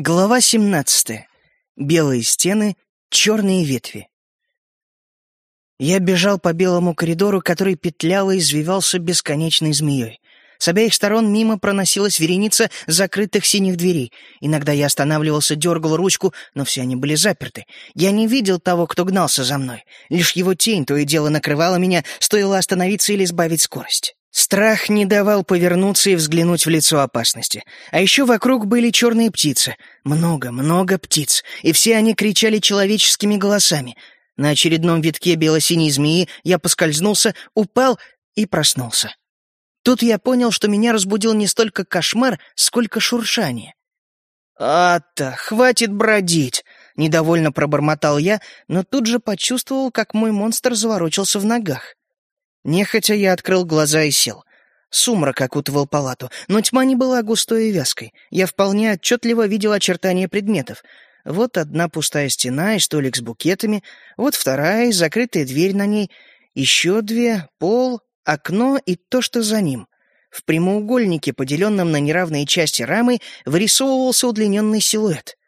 Глава 17. Белые стены, черные ветви. Я бежал по белому коридору, который петлял и извивался бесконечной змеей. С обеих сторон мимо проносилась вереница закрытых синих дверей. Иногда я останавливался, дергал ручку, но все они были заперты. Я не видел того, кто гнался за мной. Лишь его тень то и дело накрывала меня, стоило остановиться или сбавить скорость. Страх не давал повернуться и взглянуть в лицо опасности. А еще вокруг были черные птицы. Много, много птиц. И все они кричали человеческими голосами. На очередном витке бело-синей змеи я поскользнулся, упал и проснулся. Тут я понял, что меня разбудил не столько кошмар, сколько шуршание. «Ата, хватит бродить!» — недовольно пробормотал я, но тут же почувствовал, как мой монстр заворочился в ногах. Нехотя я открыл глаза и сел. Сумрак окутывал палату, но тьма не была густой и вязкой. Я вполне отчетливо видел очертания предметов. Вот одна пустая стена и столик с букетами, вот вторая и закрытая дверь на ней, еще две, пол, окно и то, что за ним. В прямоугольнике, поделенном на неравные части рамы, вырисовывался удлиненный силуэт.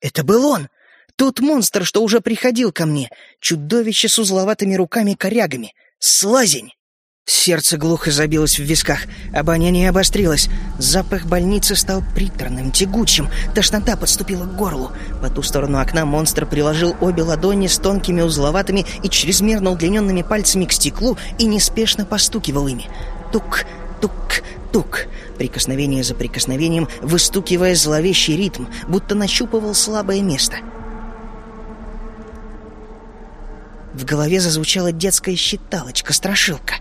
Это был он! Тот монстр, что уже приходил ко мне, чудовище с узловатыми руками-корягами — Слазень!» Сердце глухо забилось в висках, обоняние обострилось. Запах больницы стал приторным, тягучим, тошнота подступила к горлу. По ту сторону окна монстр приложил обе ладони с тонкими узловатыми и чрезмерно удлиненными пальцами к стеклу и неспешно постукивал ими. Тук, тук, тук. Прикосновение за прикосновением, выстукивая зловещий ритм, будто нащупывал слабое место — В голове зазвучала детская считалочка, страшилка.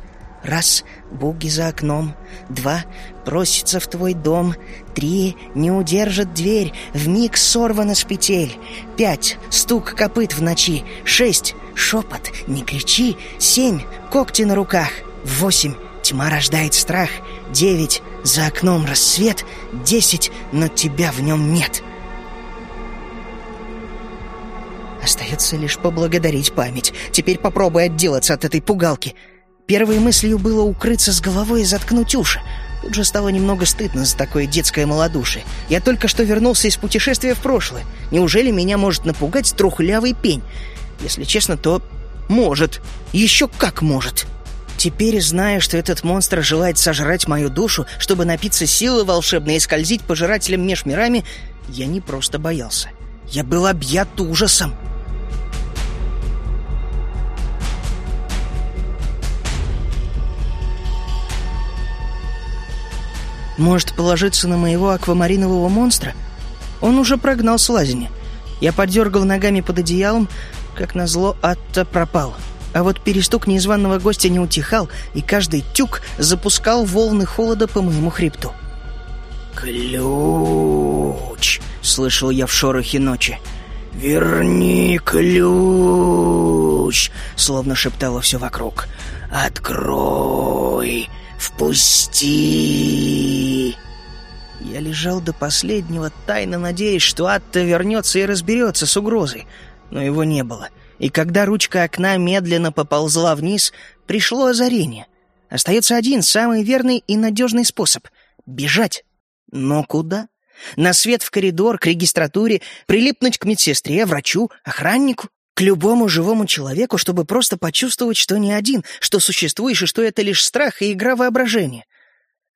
Раз — буги за окном. Два — просится в твой дом. Три — не удержит дверь, вмиг сорвана с петель. Пять — стук копыт в ночи. Шесть — шепот, не кричи. Семь — когти на руках. Восемь — тьма рождает страх. Девять — за окном рассвет. Десять — но тебя в нем нет. — Остается лишь поблагодарить память. Теперь попробуй отделаться от этой пугалки. Первой мыслью было укрыться с головой и заткнуть уши. Тут же стало немного стыдно за такое детское малодушие. Я только что вернулся из путешествия в прошлое. Неужели меня может напугать трухлявый пень? Если честно, то может. Еще как может. Теперь, зная, что этот монстр желает сожрать мою душу, чтобы напиться силы волшебной и скользить пожирателем меж мирами, я не просто боялся. Я был объят ужасом. Может, положиться на моего аквамаринового монстра? Он уже прогнал слазень. Я подергал ногами под одеялом, как назло Атта пропал. А вот перестук незваного гостя не утихал, и каждый тюк запускал волны холода по моему хребту. «Ключ!» — слышал я в шорохе ночи. «Верни ключ!» — словно шептало все вокруг. «Открой!» «Впусти!» Я лежал до последнего, тайно надеясь, что Атта вернется и разберется с угрозой. Но его не было. И когда ручка окна медленно поползла вниз, пришло озарение. Остается один, самый верный и надежный способ — бежать. Но куда? На свет в коридор, к регистратуре, прилипнуть к медсестре, врачу, охраннику? к любому живому человеку, чтобы просто почувствовать, что не один, что существуешь и что это лишь страх и игра воображения.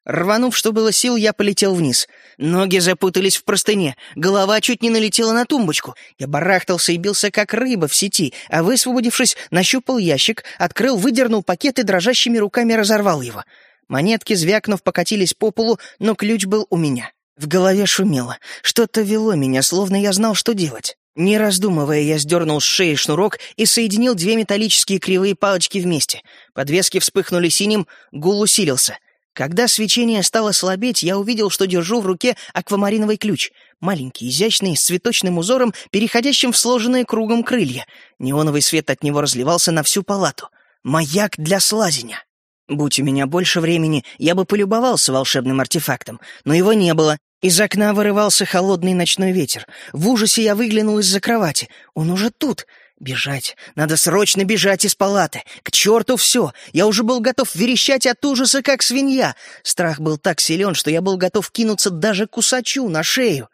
Рванув, что было сил, я полетел вниз. Ноги запутались в простыне, голова чуть не налетела на тумбочку. Я барахтался и бился, как рыба в сети, а высвободившись, нащупал ящик, открыл, выдернул пакет и дрожащими руками разорвал его. Монетки, звякнув, покатились по полу, но ключ был у меня. В голове шумело. Что-то вело меня, словно я знал, что делать. Не раздумывая, я сдернул с шеи шнурок и соединил две металлические кривые палочки вместе. Подвески вспыхнули синим, гул усилился. Когда свечение стало слабеть, я увидел, что держу в руке аквамариновый ключ. Маленький, изящный, с цветочным узором, переходящим в сложенные кругом крылья. Неоновый свет от него разливался на всю палату. Маяк для слазения. Будь у меня больше времени, я бы полюбовался волшебным артефактом, но его не было, из окна вырывался холодный ночной ветер. В ужасе я выглянул из-за кровати. Он уже тут. Бежать. Надо срочно бежать из палаты. К черту все. Я уже был готов верещать от ужаса, как свинья. Страх был так силен, что я был готов кинуться даже кусачу на шею.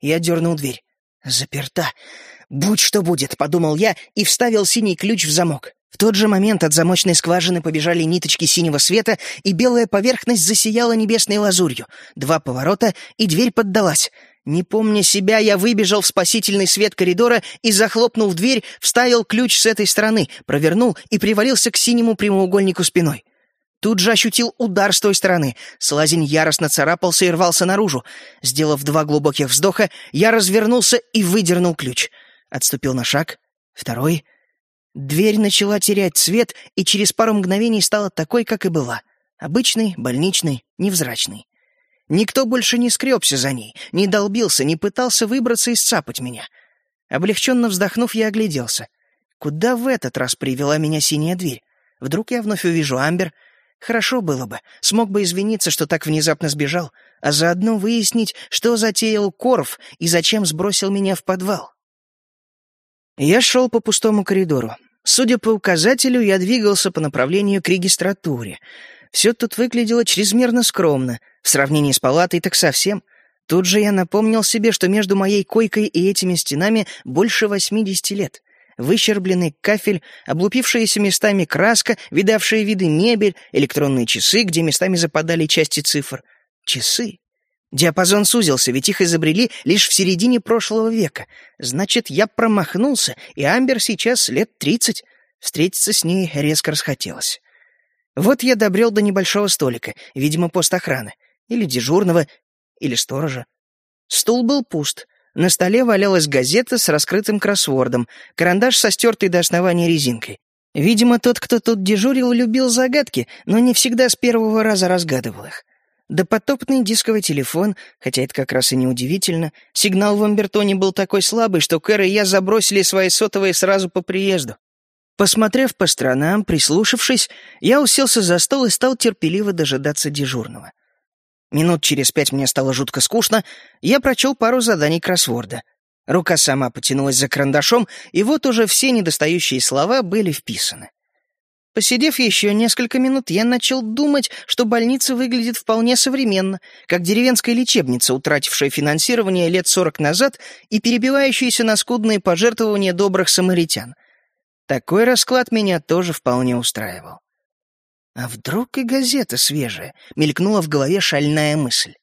Я дернул дверь. Заперта. «Будь что будет», — подумал я и вставил синий ключ в замок. В тот же момент от замочной скважины побежали ниточки синего света, и белая поверхность засияла небесной лазурью. Два поворота, и дверь поддалась. Не помня себя, я выбежал в спасительный свет коридора и, захлопнув дверь, вставил ключ с этой стороны, провернул и привалился к синему прямоугольнику спиной. Тут же ощутил удар с той стороны. Слазень яростно царапался и рвался наружу. Сделав два глубоких вздоха, я развернулся и выдернул ключ. Отступил на шаг. Второй. Дверь начала терять цвет и через пару мгновений стала такой, как и была. Обычный, больничный, невзрачный. Никто больше не скребся за ней, не долбился, не пытался выбраться и сцапать меня. Облегченно вздохнув, я огляделся. Куда в этот раз привела меня синяя дверь? Вдруг я вновь увижу Амбер? Хорошо было бы, смог бы извиниться, что так внезапно сбежал, а заодно выяснить, что затеял Корф и зачем сбросил меня в подвал. Я шел по пустому коридору. Судя по указателю, я двигался по направлению к регистратуре. Все тут выглядело чрезмерно скромно. В сравнении с палатой так совсем. Тут же я напомнил себе, что между моей койкой и этими стенами больше восьмидесяти лет. Выщербленный кафель, облупившиеся местами краска, видавшие виды мебель, электронные часы, где местами западали части цифр. Часы. Диапазон сузился, ведь их изобрели лишь в середине прошлого века. Значит, я промахнулся, и Амбер сейчас лет тридцать. Встретиться с ней резко расхотелось. Вот я добрел до небольшого столика, видимо, пост охраны. Или дежурного, или сторожа. Стул был пуст. На столе валялась газета с раскрытым кроссвордом, карандаш со стертой до основания резинкой. Видимо, тот, кто тут дежурил, любил загадки, но не всегда с первого раза разгадывал их. Допотопный дисковый телефон, хотя это как раз и неудивительно. Сигнал в Амбертоне был такой слабый, что Кэр и я забросили свои сотовые сразу по приезду. Посмотрев по сторонам, прислушавшись, я уселся за стол и стал терпеливо дожидаться дежурного. Минут через пять мне стало жутко скучно, я прочел пару заданий кроссворда. Рука сама потянулась за карандашом, и вот уже все недостающие слова были вписаны. Посидев еще несколько минут, я начал думать, что больница выглядит вполне современно, как деревенская лечебница, утратившая финансирование лет сорок назад и перебивающаяся на скудные пожертвования добрых самаритян. Такой расклад меня тоже вполне устраивал. А вдруг и газета свежая? Мелькнула в голове шальная мысль.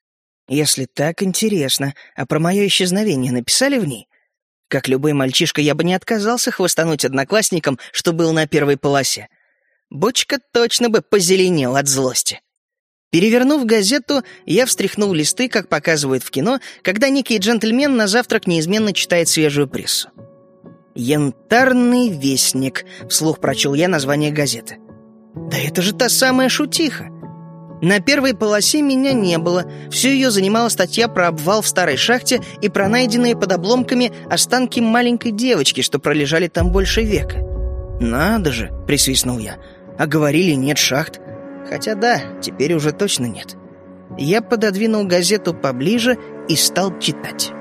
Если так интересно, а про мое исчезновение написали в ней? Как любой мальчишка, я бы не отказался хвостануть одноклассникам, что был на первой полосе. Бочка точно бы позеленел от злости. Перевернув газету, я встряхнул листы, как показывают в кино, когда некий джентльмен на завтрак неизменно читает свежую прессу. «Янтарный вестник», — вслух прочел я название газеты. «Да это же та самая шутиха!» На первой полосе меня не было. Всю ее занимала статья про обвал в старой шахте и про найденные под обломками останки маленькой девочки, что пролежали там больше века. «Надо же!» — присвистнул я. «А говорили, нет шахт. Хотя да, теперь уже точно нет». Я пододвинул газету поближе и стал читать.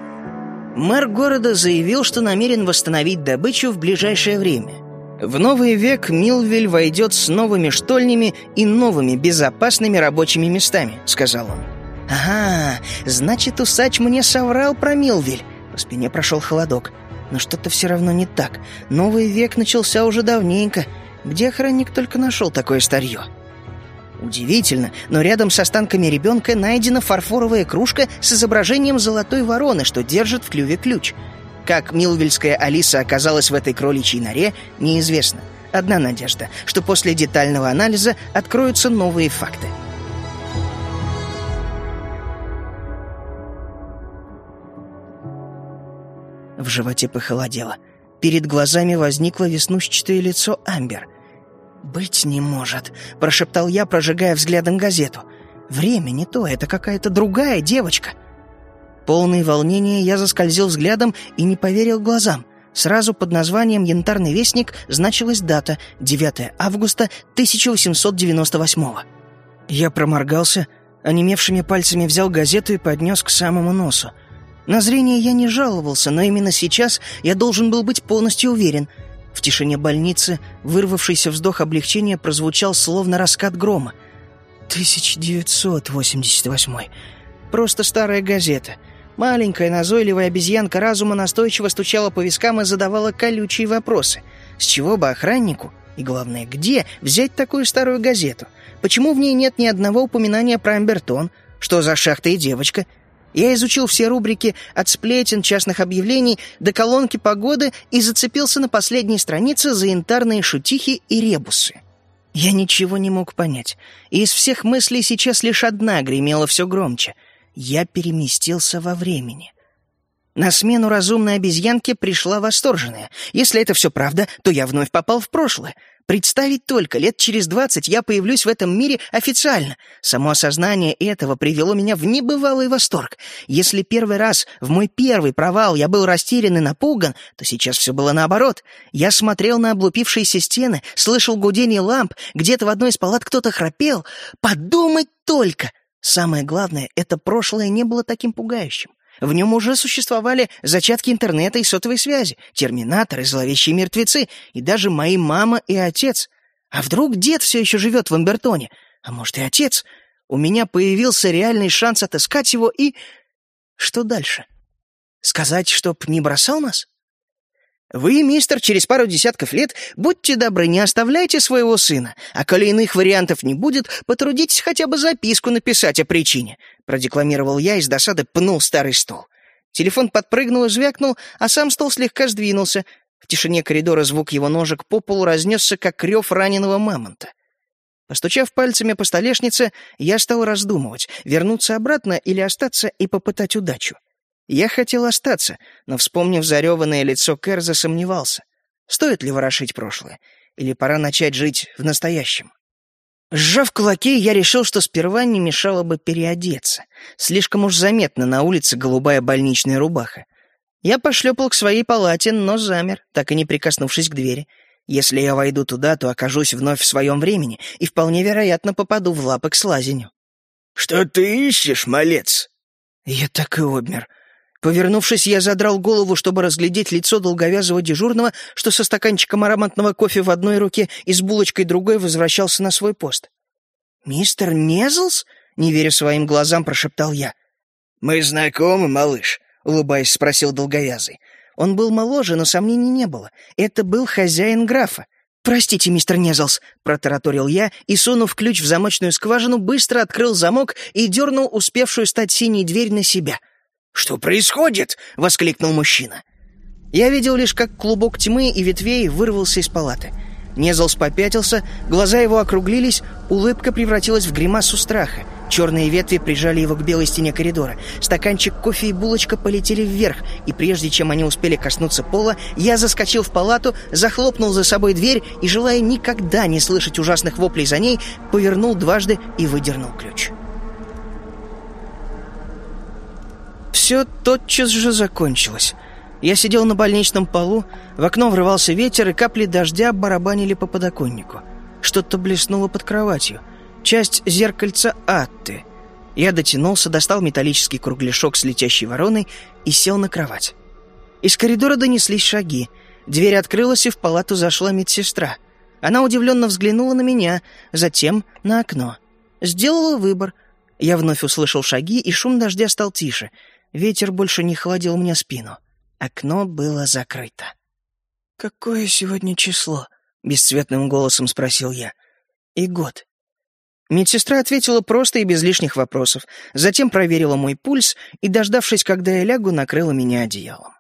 Мэр города заявил, что намерен восстановить добычу в ближайшее время. В новый век Милвиль войдет с новыми штольнями и новыми безопасными рабочими местами», — сказал он. «Ага, значит, усач мне соврал про Милвиль». По спине прошел холодок. Но что-то все равно не так. Новый век начался уже давненько. Где охранник только нашел такое старье? Удивительно, но рядом с останками ребенка найдена фарфоровая кружка с изображением золотой вороны, что держит в клюве ключ — как милвильская Алиса оказалась в этой кроличьей норе, неизвестно. Одна надежда, что после детального анализа откроются новые факты. В животе похолодело. Перед глазами возникло веснушчатое лицо Амбер. «Быть не может», — прошептал я, прожигая взглядом газету. «Время не то, это какая-то другая девочка». Полный волнения я заскользил взглядом и не поверил глазам. Сразу под названием «Янтарный вестник» значилась дата — 9 августа 1898 Я проморгался, онемевшими пальцами взял газету и поднес к самому носу. На зрение я не жаловался, но именно сейчас я должен был быть полностью уверен. В тишине больницы вырвавшийся вздох облегчения прозвучал словно раскат грома. 1988. Просто старая газета — Маленькая назойливая обезьянка разума настойчиво стучала по вискам и задавала колючие вопросы. С чего бы охраннику, и главное, где, взять такую старую газету? Почему в ней нет ни одного упоминания про Амбертон? Что за шахта и девочка? Я изучил все рубрики от сплетен, частных объявлений до колонки погоды и зацепился на последней странице за янтарные шутихи и ребусы. Я ничего не мог понять, и из всех мыслей сейчас лишь одна гремела все громче. Я переместился во времени. На смену разумной обезьянке пришла восторженная. Если это все правда, то я вновь попал в прошлое. Представить только, лет через двадцать я появлюсь в этом мире официально. Само осознание этого привело меня в небывалый восторг. Если первый раз, в мой первый провал, я был растерян и напуган, то сейчас все было наоборот. Я смотрел на облупившиеся стены, слышал гудение ламп, где-то в одной из палат кто-то храпел. Подумать только! Самое главное, это прошлое не было таким пугающим. В нем уже существовали зачатки интернета и сотовой связи, терминаторы, зловещие мертвецы и даже мои мама и отец. А вдруг дед все еще живет в Амбертоне? А может и отец? У меня появился реальный шанс отыскать его и... Что дальше? Сказать, чтоб не бросал нас? Вы, мистер, через пару десятков лет, будьте добры, не оставляйте своего сына, а коли иных вариантов не будет, потрудитесь хотя бы записку написать о причине», — продекламировал я и с досады пнул старый стол. Телефон подпрыгнул и звякнул, а сам стол слегка сдвинулся. В тишине коридора звук его ножек по полу разнесся, как рев раненого мамонта. Постучав пальцами по столешнице, я стал раздумывать, вернуться обратно или остаться и попытать удачу. Я хотел остаться, но, вспомнив зареванное лицо Кэр, засомневался. Стоит ли ворошить прошлое? Или пора начать жить в настоящем? Сжав кулаки, я решил, что сперва не мешало бы переодеться. Слишком уж заметно на улице голубая больничная рубаха. Я пошлепал к своей палате, но замер, так и не прикоснувшись к двери. Если я войду туда, то окажусь вновь в своем времени и вполне вероятно попаду в лапы к слазеню. «Что ты ищешь, малец?» Я так и обмер. Повернувшись, я задрал голову, чтобы разглядеть лицо долговязого дежурного, что со стаканчиком ароматного кофе в одной руке и с булочкой другой возвращался на свой пост. «Мистер Незлс?» — не веря своим глазам, прошептал я. «Мы знакомы, малыш?» — улыбаясь, спросил долговязый. Он был моложе, но сомнений не было. Это был хозяин графа. «Простите, мистер Незлс», — протараторил я и, сунув ключ в замочную скважину, быстро открыл замок и дернул успевшую стать синей дверь на себя — «Что происходит?» — воскликнул мужчина. Я видел лишь, как клубок тьмы и ветвей вырвался из палаты. Незлс попятился, глаза его округлились, улыбка превратилась в гримасу страха. Черные ветви прижали его к белой стене коридора. Стаканчик кофе и булочка полетели вверх, и прежде чем они успели коснуться пола, я заскочил в палату, захлопнул за собой дверь и, желая никогда не слышать ужасных воплей за ней, повернул дважды и выдернул ключ. Все тотчас же закончилось. Я сидел на больничном полу, в окно врывался ветер, и капли дождя барабанили по подоконнику. Что-то блеснуло под кроватью. Часть зеркальца Атты. Я дотянулся, достал металлический кругляшок с летящей вороной и сел на кровать. Из коридора донеслись шаги. Дверь открылась, и в палату зашла медсестра. Она удивленно взглянула на меня, затем на окно. Сделала выбор. Я вновь услышал шаги, и шум дождя стал тише — Ветер больше не холодил мне спину. Окно было закрыто. «Какое сегодня число?» — бесцветным голосом спросил я. «И год». Медсестра ответила просто и без лишних вопросов, затем проверила мой пульс и, дождавшись, когда я лягу, накрыла меня одеялом.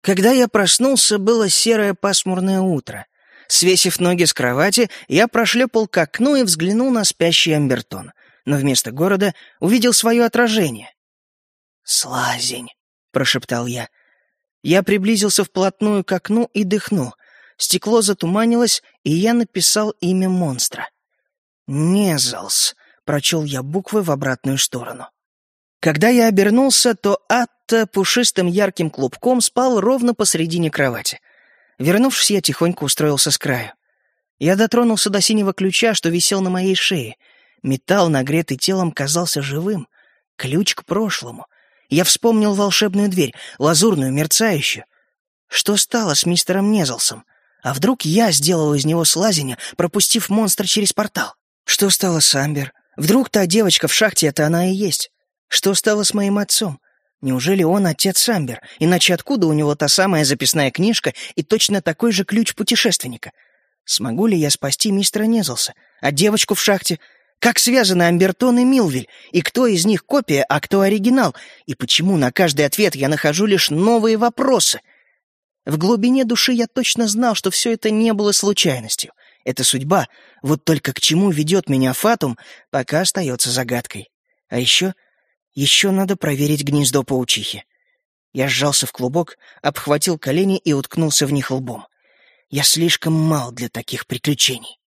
Когда я проснулся, было серое пасмурное утро. Свесив ноги с кровати, я прошлепал к окну и взглянул на спящий Амбертон, но вместо города увидел свое отражение. «Слазень», — прошептал я. Я приблизился вплотную к окну и дыхнул. Стекло затуманилось, и я написал имя монстра. «Незалс», — прочел я буквы в обратную сторону. Когда я обернулся, то Атта пушистым ярким клубком спал ровно посредине кровати. Вернувшись, я тихонько устроился с краю. Я дотронулся до синего ключа, что висел на моей шее. Металл, нагретый телом, казался живым. Ключ к прошлому. Я вспомнил волшебную дверь, лазурную, мерцающую. Что стало с мистером Незлсом? А вдруг я сделал из него слазень, пропустив монстра через портал? Что стало с Амбер? Вдруг та девочка в шахте — это она и есть? Что стало с моим отцом? Неужели он отец Самбер? Иначе откуда у него та самая записная книжка и точно такой же ключ путешественника? Смогу ли я спасти мистера Незелса? А девочку в шахте? Как связаны Амбертон и Милвиль? И кто из них копия, а кто оригинал? И почему на каждый ответ я нахожу лишь новые вопросы? В глубине души я точно знал, что все это не было случайностью. Это судьба. Вот только к чему ведет меня Фатум, пока остается загадкой. А еще... Еще надо проверить гнездо паучихи. Я сжался в клубок, обхватил колени и уткнулся в них лбом. Я слишком мал для таких приключений.